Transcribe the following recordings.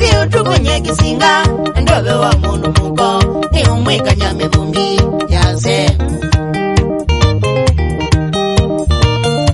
obi utugunye ekisinga endobe wa mundu muko tiumwikanyame mumbi yanse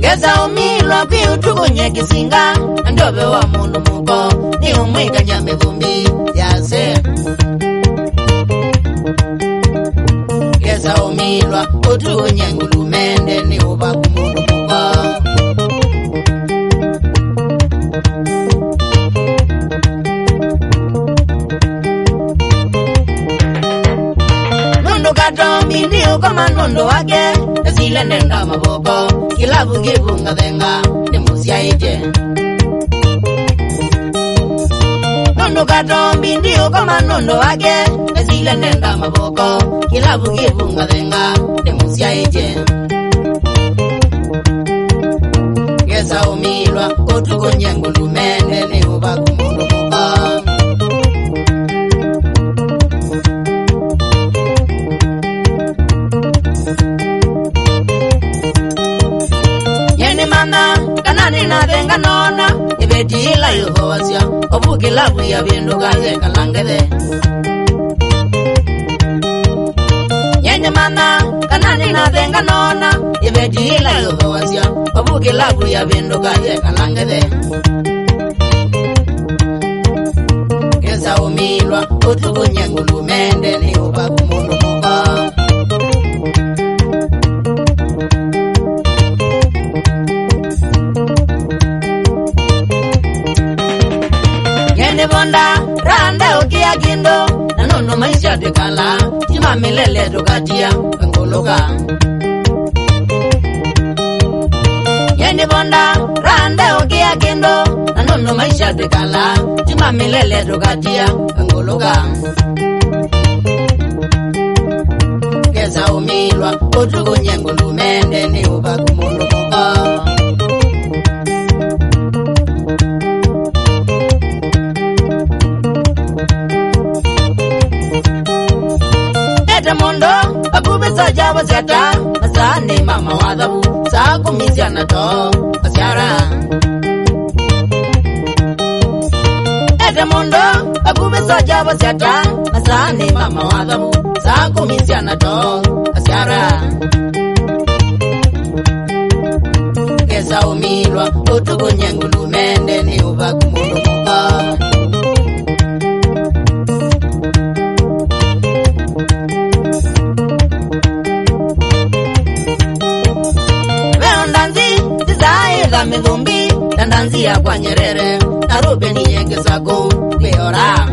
ngeza umilwa obi utugunye ekisinga endobe wa mundu muko tiumwikanyame mumbi yanse ngeza umilwa utugunye nundu wake. Esile nenda maboko kilavu kivunga venga nimusyaije nundu katombi ndio kama nundu wake. Esile nenda maboko kilavu kivunga venga nimusyaije gesa umilwa utukunye ngulumende ibetiila yuthowasya ovukila vwiya vindu kaye kalangithe yeni mana kanani nathenga nona. Ibetiila yuthowasya ovukila vwiya vindu kaye kalangithe kesa umilwa utukunye ngulumende ni uva vonda rande ukia kindo. Nanono maisha tikala tima milele tukatia nguluka yeni vonda rande ukia kindo. Nanono maisha tikala tima milele tukatia nguluka kesa umilwa utukunye ngulumende ni sakumisyana to mundo akuvisa javo syata masani mama wathavu sakumisyana to asyara kesa umilwa utukunye ngulumende ni uva zizaitha mithumbi na ndanzi yakwa nyerere narubi niyengesaku kwiora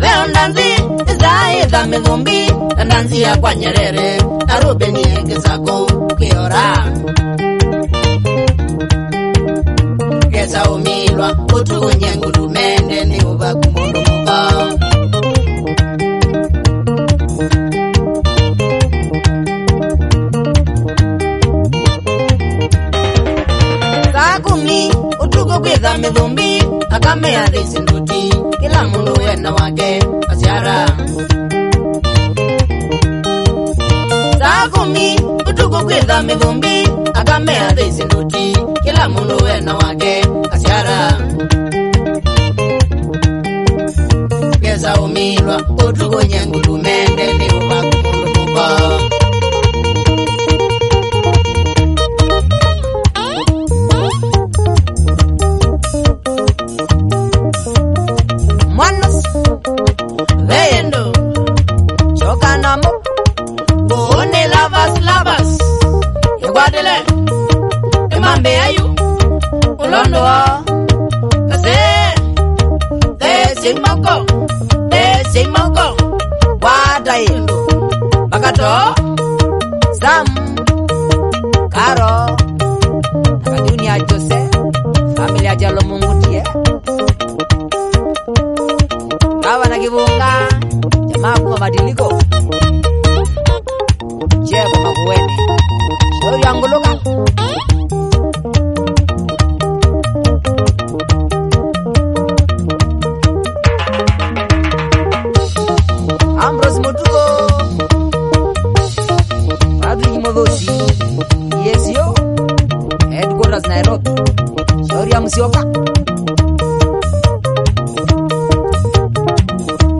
veo ndanzi zizaitha mithumbi na ndanzi yakwa nyerere narubi niyengesaku kwiora gesa umilwa utukunye ngulumende akamea thisi nduti kila mundu wena wake asyara saa kumi utuko kwitha mithumbi akamea thisi nduti kila mundu wena wake asyara gesa umilwa utukunye ngulumende bakato sam. Karo. Akadunia jose familia jalomumutie Honduras, Nairobi. Shauri ya Musyoka.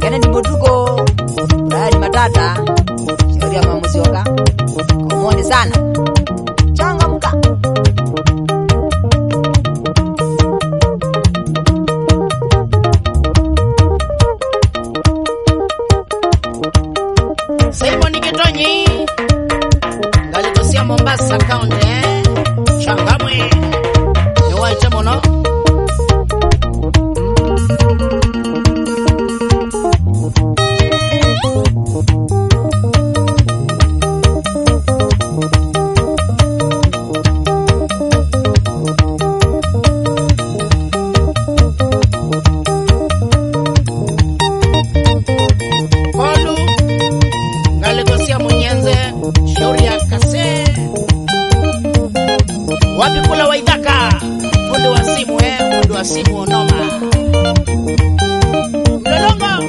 Kennedy Mutuku, Brian Matata, shauri ya Musyoka. Komoni sana. Changamka. Simon Kitonyi, Galitosia Mombasa County. Munyenze shauri ya kase. Wapi kula waitaka? Fundi wa simu eh, fundi wa simu noma Mlolongo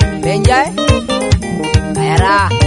Benjay Era